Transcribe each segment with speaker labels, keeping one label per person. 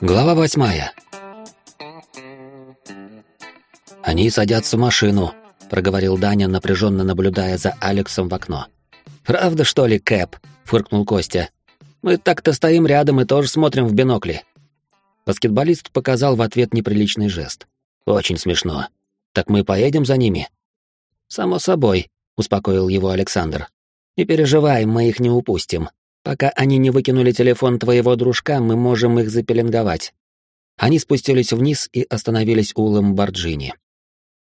Speaker 1: Глава восьмая. «Они садятся в машину», — проговорил Даня, напряженно наблюдая за Алексом в окно. «Правда, что ли, Кэп?» — фыркнул Костя. «Мы так-то стоим рядом и тоже смотрим в бинокли». Баскетболист показал в ответ неприличный жест. «Очень смешно. Так мы поедем за ними?» «Само собой», — успокоил его Александр. «Не переживай, мы их не упустим. Пока они не выкинули телефон твоего дружка, мы можем их запеленговать». Они спустились вниз и остановились у Ламборджини.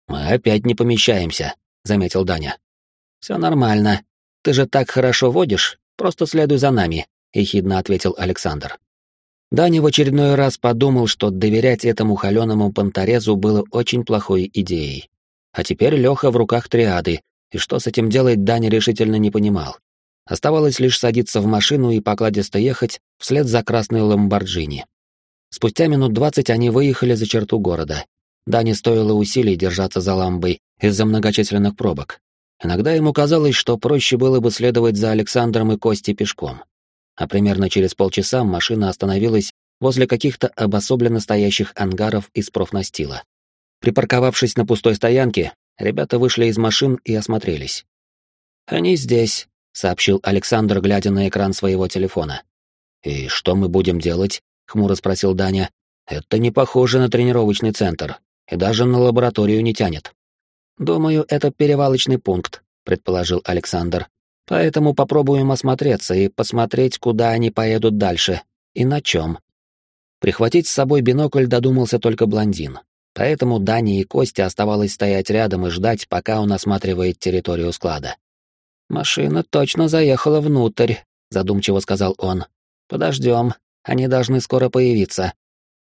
Speaker 1: «Мы опять не помещаемся», — заметил Даня. «Все нормально. Ты же так хорошо водишь, просто следуй за нами», — ехидно ответил Александр. Даня в очередной раз подумал, что доверять этому холеному понторезу было очень плохой идеей. А теперь Леха в руках триады, и что с этим делать Даня решительно не понимал. Оставалось лишь садиться в машину и покладисто ехать вслед за красной Ламборджини. Спустя минут двадцать они выехали за черту города. Дане стоило усилий держаться за ламбой из-за многочисленных пробок. Иногда ему казалось, что проще было бы следовать за Александром и Костей пешком а примерно через полчаса машина остановилась возле каких-то обособленно стоящих ангаров из профнастила. Припарковавшись на пустой стоянке, ребята вышли из машин и осмотрелись. «Они здесь», — сообщил Александр, глядя на экран своего телефона. «И что мы будем делать?» — хмуро спросил Даня. «Это не похоже на тренировочный центр, и даже на лабораторию не тянет». «Думаю, это перевалочный пункт», — предположил Александр, Поэтому попробуем осмотреться и посмотреть, куда они поедут дальше и на чем. Прихватить с собой бинокль додумался только блондин. Поэтому Дани и Костя оставалось стоять рядом и ждать, пока он осматривает территорию склада. «Машина точно заехала внутрь», — задумчиво сказал он. «Подождем, они должны скоро появиться».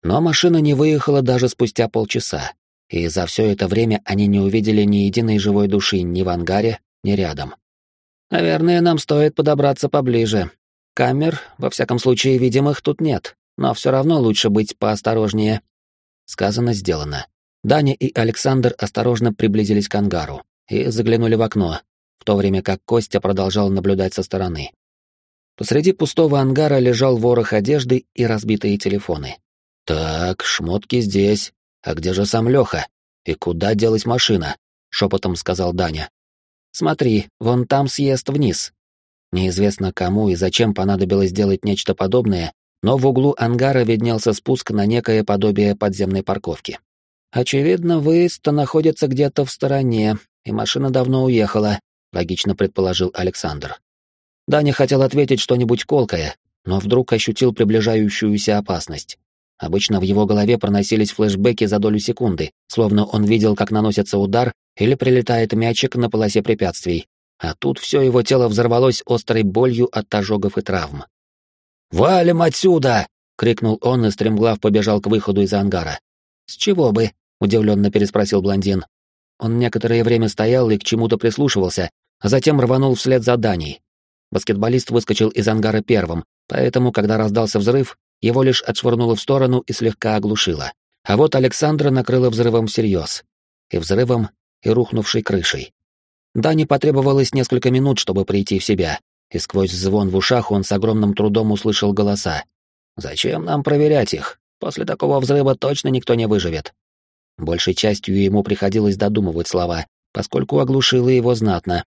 Speaker 1: Но машина не выехала даже спустя полчаса, и за все это время они не увидели ни единой живой души ни в ангаре, ни рядом. Наверное, нам стоит подобраться поближе. Камер, во всяком случае, видимых тут нет, но все равно лучше быть поосторожнее. Сказано, сделано. Даня и Александр осторожно приблизились к ангару и заглянули в окно, в то время как Костя продолжал наблюдать со стороны. Посреди пустого ангара лежал ворох одежды и разбитые телефоны. «Так, шмотки здесь. А где же сам Леха? И куда делась машина?» — шепотом сказал Даня. Смотри, вон там съезд вниз. Неизвестно кому и зачем понадобилось делать нечто подобное, но в углу ангара виднелся спуск на некое подобие подземной парковки. Очевидно, выезд находится где-то в стороне, и машина давно уехала, логично предположил Александр. Даня хотел ответить что-нибудь колкое, но вдруг ощутил приближающуюся опасность. Обычно в его голове проносились флешбеки за долю секунды, словно он видел, как наносится удар или прилетает мячик на полосе препятствий, а тут все его тело взорвалось острой болью от ожогов и травм. «Валим отсюда!» — крикнул он и стремглав побежал к выходу из ангара. «С чего бы?» — удивленно переспросил блондин. Он некоторое время стоял и к чему-то прислушивался, а затем рванул вслед за Даней. Баскетболист выскочил из ангара первым, поэтому, когда раздался взрыв, его лишь отшвырнуло в сторону и слегка оглушило. А вот Александра накрыла взрывом всерьез. И взрывом, и рухнувшей крышей. Дане потребовалось несколько минут, чтобы прийти в себя, и сквозь звон в ушах он с огромным трудом услышал голоса. «Зачем нам проверять их? После такого взрыва точно никто не выживет». Большей частью ему приходилось додумывать слова, поскольку оглушило его знатно.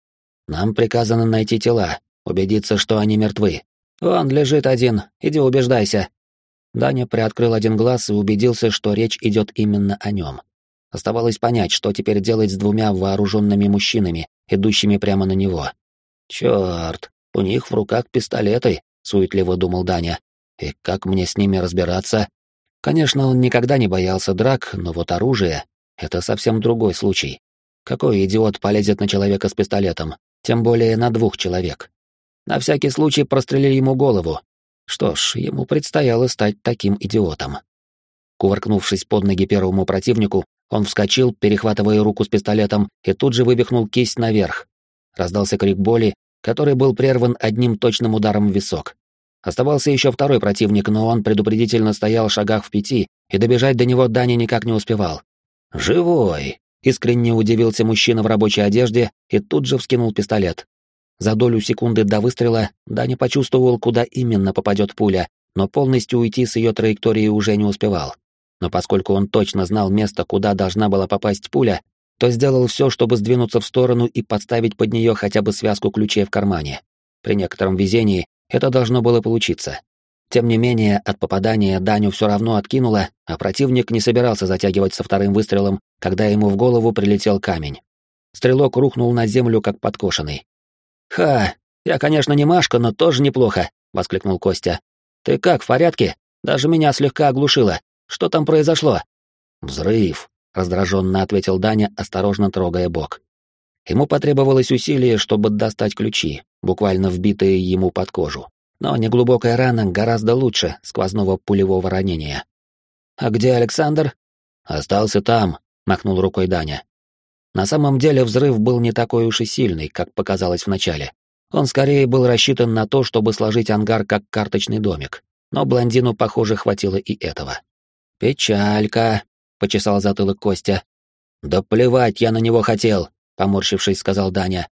Speaker 1: «Нам приказано найти тела, убедиться, что они мертвы. Вон лежит один, иди убеждайся», Даня приоткрыл один глаз и убедился, что речь идет именно о нем. Оставалось понять, что теперь делать с двумя вооруженными мужчинами, идущими прямо на него. «Черт, у них в руках пистолеты», — суетливо думал Даня. «И как мне с ними разбираться?» Конечно, он никогда не боялся драк, но вот оружие — это совсем другой случай. Какой идиот полезет на человека с пистолетом, тем более на двух человек? На всякий случай прострели ему голову, что ж, ему предстояло стать таким идиотом. Кувыркнувшись под ноги первому противнику, он вскочил, перехватывая руку с пистолетом, и тут же вывихнул кисть наверх. Раздался крик боли, который был прерван одним точным ударом в висок. Оставался еще второй противник, но он предупредительно стоял в шагах в пяти, и добежать до него Дани никак не успевал. «Живой!» — искренне удивился мужчина в рабочей одежде и тут же вскинул пистолет. За долю секунды до выстрела Даня почувствовал, куда именно попадет пуля, но полностью уйти с ее траектории уже не успевал. Но поскольку он точно знал место, куда должна была попасть пуля, то сделал все, чтобы сдвинуться в сторону и подставить под нее хотя бы связку ключей в кармане. При некотором везении это должно было получиться. Тем не менее, от попадания Даню все равно откинуло, а противник не собирался затягивать со вторым выстрелом, когда ему в голову прилетел камень. Стрелок рухнул на землю, как подкошенный. «Ха! Я, конечно, не Машка, но тоже неплохо!» — воскликнул Костя. «Ты как, в порядке? Даже меня слегка оглушило. Что там произошло?» «Взрыв», — раздраженно ответил Даня, осторожно трогая бок. Ему потребовалось усилие, чтобы достать ключи, буквально вбитые ему под кожу. Но неглубокая рана гораздо лучше сквозного пулевого ранения. «А где Александр?» «Остался там», — махнул рукой Даня. На самом деле взрыв был не такой уж и сильный, как показалось вначале. Он скорее был рассчитан на то, чтобы сложить ангар как карточный домик. Но блондину, похоже, хватило и этого. «Печалька», — почесал затылок Костя. «Да плевать я на него хотел», — поморщившись, сказал Даня.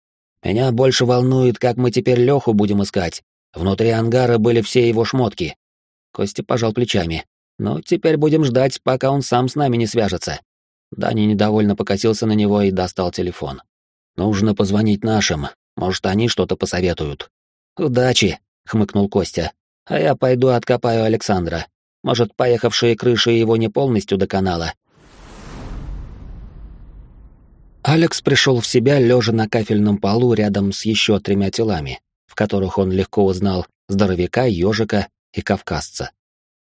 Speaker 1: «Меня больше волнует, как мы теперь Леху будем искать. Внутри ангара были все его шмотки». Костя пожал плечами. «Ну, теперь будем ждать, пока он сам с нами не свяжется». Даня недовольно покосился на него и достал телефон. «Нужно позвонить нашим. Может, они что-то посоветуют». «Удачи!» — хмыкнул Костя. «А я пойду откопаю Александра. Может, поехавшие крыши его не полностью доконала». Алекс пришел в себя, лежа на кафельном полу рядом с еще тремя телами, которых он легко узнал здоровяка, ежика и кавказца.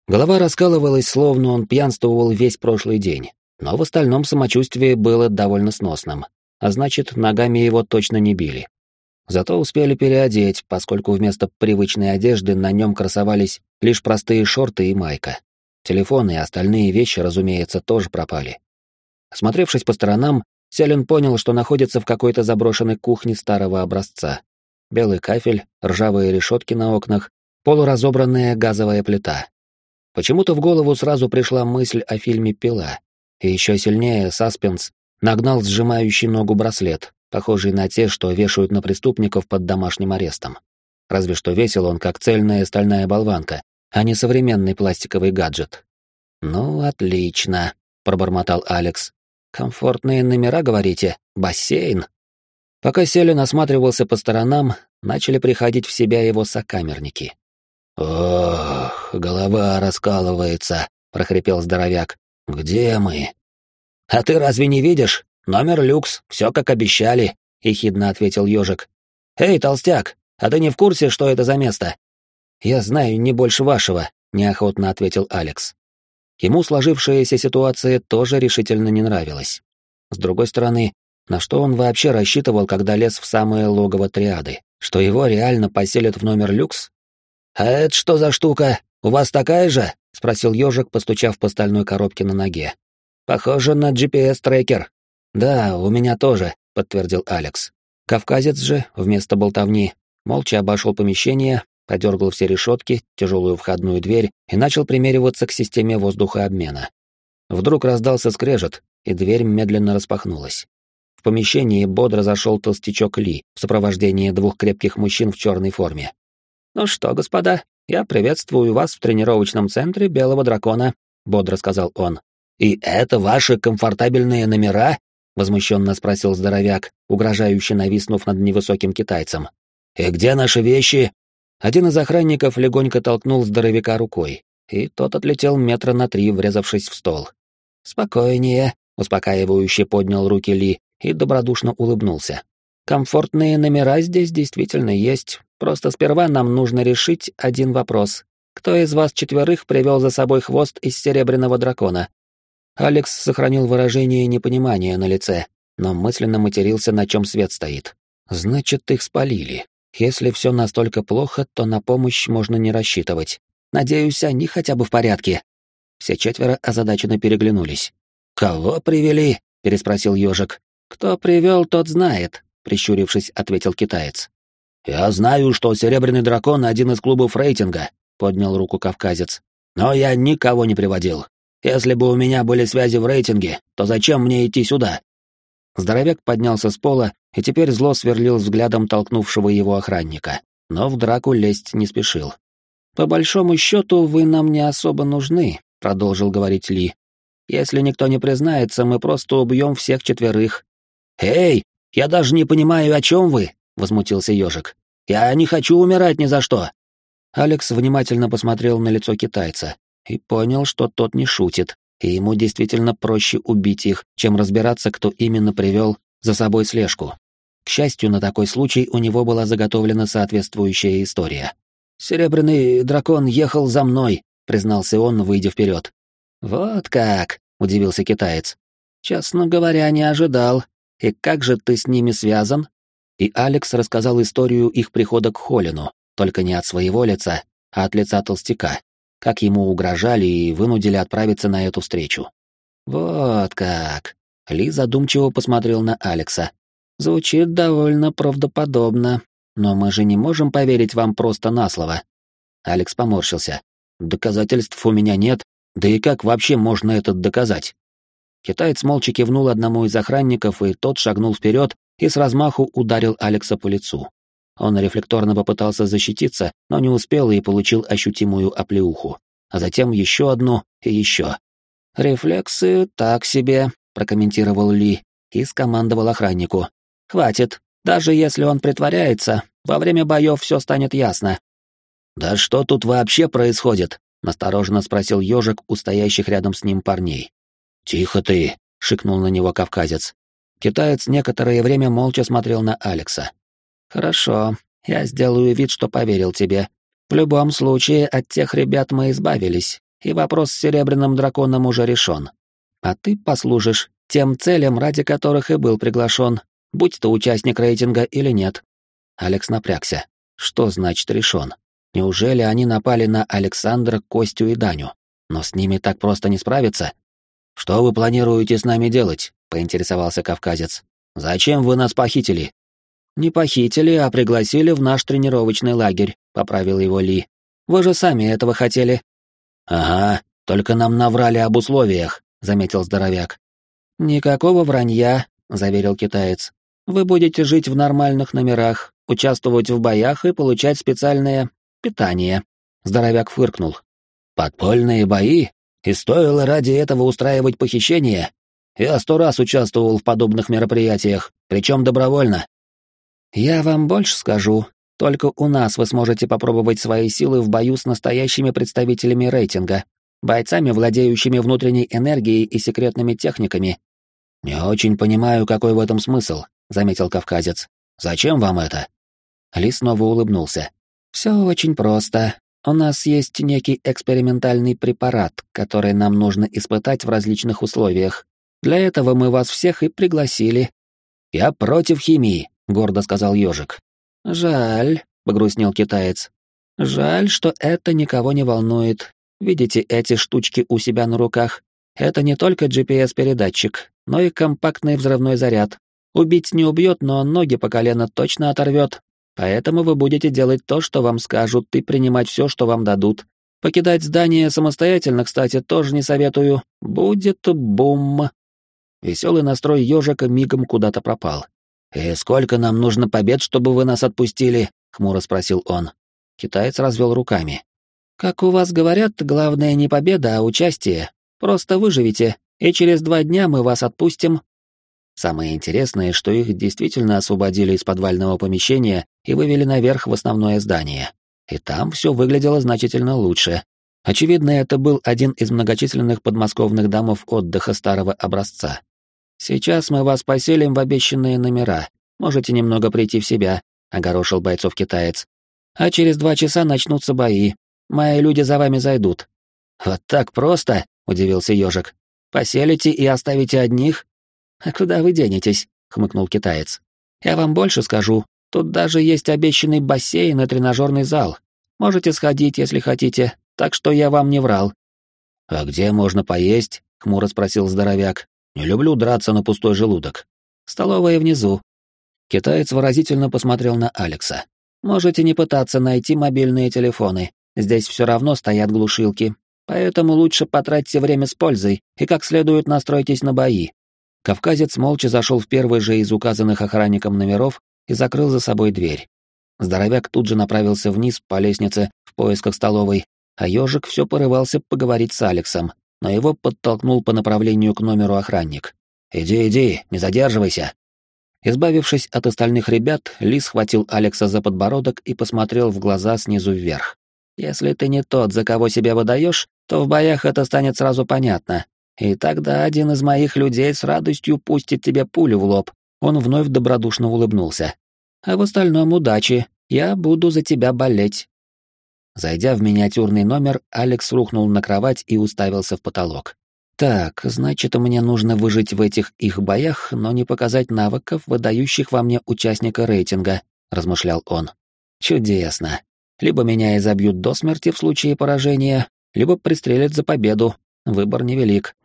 Speaker 1: Голова раскалывалась, словно он пьянствовал весь прошлый день но в остальном самочувствие было довольно сносным, а значит, ногами его точно не били. Зато успели переодеть, поскольку вместо привычной одежды на нем красовались лишь простые шорты и майка. Телефон и остальные вещи, разумеется, тоже пропали. Осмотревшись по сторонам, Селин понял, что находится в какой-то заброшенной кухне старого образца. Белый кафель, ржавые решетки на окнах, полуразобранная газовая плита. Почему-то в голову сразу пришла мысль о фильме «Пила», и еще сильнее саспенс нагнал сжимающий ногу браслет, похожий на те, что вешают на преступников под домашним арестом. Разве что весил он как цельная стальная болванка, а не современный пластиковый гаджет. «Ну, отлично», — пробормотал Алекс. «Комфортные номера, говорите? Бассейн?» Пока Селин осматривался по сторонам, начали приходить в себя его сокамерники. «Ох, голова раскалывается», — прохрипел здоровяк. «Где мы?» «А ты разве не видишь? Номер люкс, все как обещали», — ехидно ответил ежик. «Эй, толстяк, а ты не в курсе, что это за место?» «Я знаю не больше вашего», — неохотно ответил Алекс. Ему сложившаяся ситуация тоже решительно не нравилась. С другой стороны, на что он вообще рассчитывал, когда лез в самое логово триады? Что его реально поселят в номер люкс? «А это что за штука? У вас такая же?» — спросил ежик, постучав по стальной коробке на ноге. «Похоже на GPS-трекер». «Да, у меня тоже», — подтвердил Алекс. Кавказец же, вместо болтовни, молча обошел помещение, подергал все решетки, тяжелую входную дверь и начал примериваться к системе воздухообмена. Вдруг раздался скрежет, и дверь медленно распахнулась. Помещении бодро зашел толстячок Ли в сопровождении двух крепких мужчин в черной форме. «Ну что, господа, «Я приветствую вас в тренировочном центре Белого Дракона», — бодро сказал он. «И это ваши комфортабельные номера?» — возмущенно спросил здоровяк, угрожающе нависнув над невысоким китайцем. «И где наши вещи?» Один из охранников легонько толкнул здоровяка рукой, и тот отлетел метра на три, врезавшись в стол. «Спокойнее», — успокаивающе поднял руки Ли и добродушно улыбнулся. «Комфортные номера здесь действительно есть, Просто сперва нам нужно решить один вопрос. Кто из вас четверых привел за собой хвост из серебряного дракона? Алекс сохранил выражение непонимания на лице, но мысленно матерился, на чем свет стоит. Значит, их спалили. Если все настолько плохо, то на помощь можно не рассчитывать. Надеюсь, они хотя бы в порядке. Все четверо озадаченно переглянулись. «Кого привели?» — переспросил ежик. «Кто привел, тот знает», — прищурившись, ответил китаец. «Я знаю, что Серебряный Дракон — один из клубов рейтинга», — поднял руку кавказец. «Но я никого не приводил. Если бы у меня были связи в рейтинге, то зачем мне идти сюда?» Здоровяк поднялся с пола и теперь зло сверлил взглядом толкнувшего его охранника, но в драку лезть не спешил. «По большому счету, вы нам не особо нужны», — продолжил говорить Ли. «Если никто не признается, мы просто убьем всех четверых». «Эй, я даже не понимаю, о чем вы», — возмутился ежик. «Я не хочу умирать ни за что». Алекс внимательно посмотрел на лицо китайца и понял, что тот не шутит, и ему действительно проще убить их, чем разбираться, кто именно привел за собой слежку. К счастью, на такой случай у него была заготовлена соответствующая история. «Серебряный дракон ехал за мной», — признался он, выйдя вперед. «Вот как», — удивился китаец. «Честно говоря, не ожидал. И как же ты с ними связан?» И Алекс рассказал историю их прихода к Холину, только не от своего лица, а от лица толстяка, как ему угрожали и вынудили отправиться на эту встречу. «Вот как!» Ли задумчиво посмотрел на Алекса. «Звучит довольно правдоподобно, но мы же не можем поверить вам просто на слово». Алекс поморщился. «Доказательств у меня нет, да и как вообще можно это доказать?» Китаец молча кивнул одному из охранников, и тот шагнул вперед и с размаху ударил Алекса по лицу. Он рефлекторно попытался защититься, но не успел и получил ощутимую оплеуху. А затем еще одну и еще. «Рефлексы так себе», — прокомментировал Ли и скомандовал охраннику. «Хватит. Даже если он притворяется, во время боев все станет ясно». «Да что тут вообще происходит?» — настороженно спросил ежик у стоящих рядом с ним парней. «Тихо ты!» — шикнул на него кавказец. Китаец некоторое время молча смотрел на Алекса. «Хорошо, я сделаю вид, что поверил тебе. В любом случае, от тех ребят мы избавились, и вопрос с Серебряным Драконом уже решен. А ты послужишь тем целям, ради которых и был приглашен, будь то участник рейтинга или нет». Алекс напрягся. Что значит решен? Неужели они напали на Александра, Костю и Даню? Но с ними так просто не справиться. «Что вы планируете с нами делать?» — поинтересовался кавказец. «Зачем вы нас похитили?» «Не похитили, а пригласили в наш тренировочный лагерь», — поправил его Ли. «Вы же сами этого хотели». «Ага, только нам наврали об условиях», — заметил здоровяк. «Никакого вранья», — заверил китаец. «Вы будете жить в нормальных номерах, участвовать в боях и получать специальное питание». Здоровяк фыркнул. «Подпольные бои? И стоило ради этого устраивать похищение? Я сто раз участвовал в подобных мероприятиях, причем добровольно. Я вам больше скажу. Только у нас вы сможете попробовать свои силы в бою с настоящими представителями рейтинга, бойцами, владеющими внутренней энергией и секретными техниками. Не очень понимаю, какой в этом смысл, заметил кавказец. Зачем вам это? Ли снова улыбнулся. Все очень просто. У нас есть некий экспериментальный препарат, который нам нужно испытать в различных условиях. Для этого мы вас всех и пригласили. Я против химии, — гордо сказал ежик. «Жаль», — погрустнел китаец. «Жаль, что это никого не волнует. Видите эти штучки у себя на руках? Это не только GPS-передатчик, но и компактный взрывной заряд. Убить не убьет, но ноги по колено точно оторвет. Поэтому вы будете делать то, что вам скажут, и принимать все, что вам дадут. Покидать здание самостоятельно, кстати, тоже не советую. Будет бум. Веселый настрой ежика мигом куда-то пропал. «И сколько нам нужно побед, чтобы вы нас отпустили?» — хмуро спросил он. Китаец развел руками. «Как у вас говорят, главное не победа, а участие. Просто выживите, и через два дня мы вас отпустим». Самое интересное, что их действительно освободили из подвального помещения и вывели наверх в основное здание. И там все выглядело значительно лучше. Очевидно, это был один из многочисленных подмосковных домов отдыха старого образца. «Сейчас мы вас поселим в обещанные номера. Можете немного прийти в себя», — огорошил бойцов китаец. «А через два часа начнутся бои. Мои люди за вами зайдут». «Вот так просто?» — удивился ежик. «Поселите и оставите одних?» «А куда вы денетесь?» — хмыкнул китаец. «Я вам больше скажу. Тут даже есть обещанный бассейн и тренажерный зал. Можете сходить, если хотите, так что я вам не врал». «А где можно поесть?» — хмуро спросил здоровяк. Не люблю драться на пустой желудок. Столовая внизу. Китаец выразительно посмотрел на Алекса. Можете не пытаться найти мобильные телефоны. Здесь все равно стоят глушилки. Поэтому лучше потратьте время с пользой и как следует настройтесь на бои. Кавказец молча зашел в первый же из указанных охранником номеров и закрыл за собой дверь. Здоровяк тут же направился вниз по лестнице в поисках столовой, а ежик все порывался поговорить с Алексом, но его подтолкнул по направлению к номеру охранник. «Иди, иди, не задерживайся!» Избавившись от остальных ребят, Ли схватил Алекса за подбородок и посмотрел в глаза снизу вверх. «Если ты не тот, за кого себя выдаешь, то в боях это станет сразу понятно. И тогда один из моих людей с радостью пустит тебе пулю в лоб». Он вновь добродушно улыбнулся. «А в остальном удачи. Я буду за тебя болеть». Зайдя в миниатюрный номер, Алекс рухнул на кровать и уставился в потолок. Так, значит, мне нужно выжить в этих их боях, но не показать навыков, выдающих во мне участника рейтинга, размышлял он. Чудесно. Либо меня изобьют до смерти в случае поражения, либо пристрелят за победу. Выбор невелик.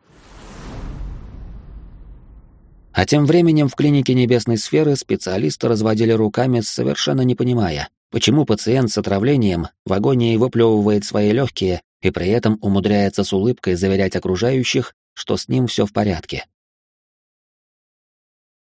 Speaker 1: А тем временем в клинике небесной сферы специалисты разводили руками, совершенно не понимая, почему пациент с отравлением в агонии выплевывает свои легкие и при этом умудряется с улыбкой заверять окружающих, что с ним все в порядке.